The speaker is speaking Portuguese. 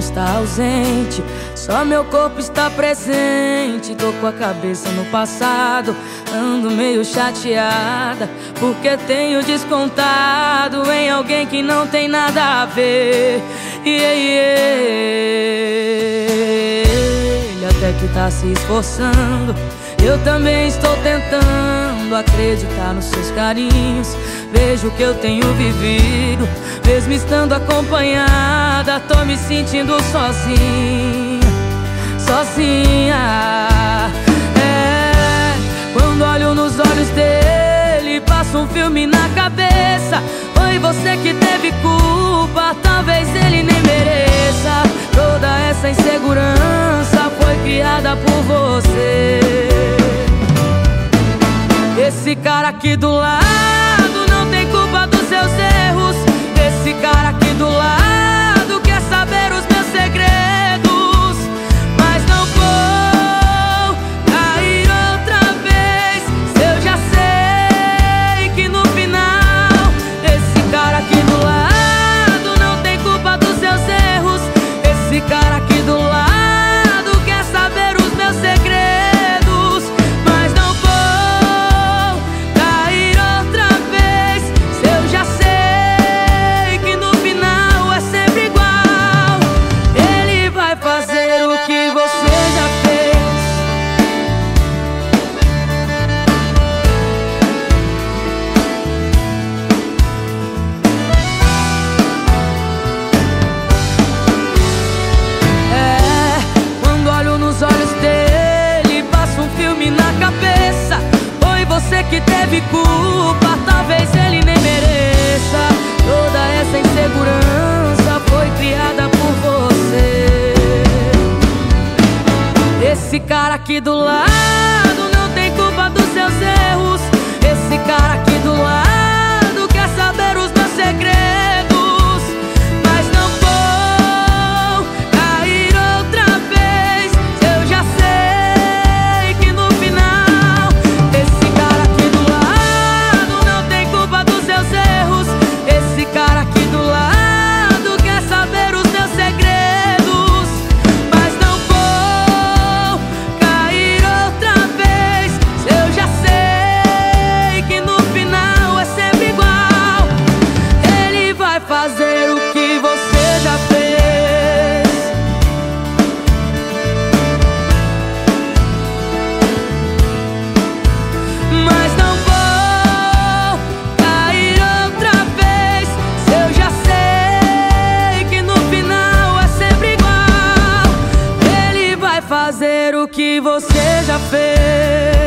inocente. Só meu corpo está presente. Tô com a cabeça no passado, ando meio chateada. Porque tenho descontado em alguém que não tem nada a ver. Yeah, yeah. Ele até que tá se esforçando. Eu também estou tentando acreditar nos seus carinhos. Vejo que eu tenho vivido, mesmo estando acompanhada, tô me sentindo sozinha, sozinha. É, quando olho nos olhos dele, passa um filme na cabeça. Foi você que teve culpa, talvez ele nem mereça. Toda essa insegurança foi criada por você. Esse cara aqui do lado culpa dos seus erros. Esse cara teve culpa, talvez ele nem mereça. Toda essa insegurança foi criada por você. Esse cara aqui do lado não tem culpa dos seus erros. fazer o que você já fez. Mas não vou cair outra vez. Se eu já sei que no final é sempre igual. Ele vai fazer o que você já fez.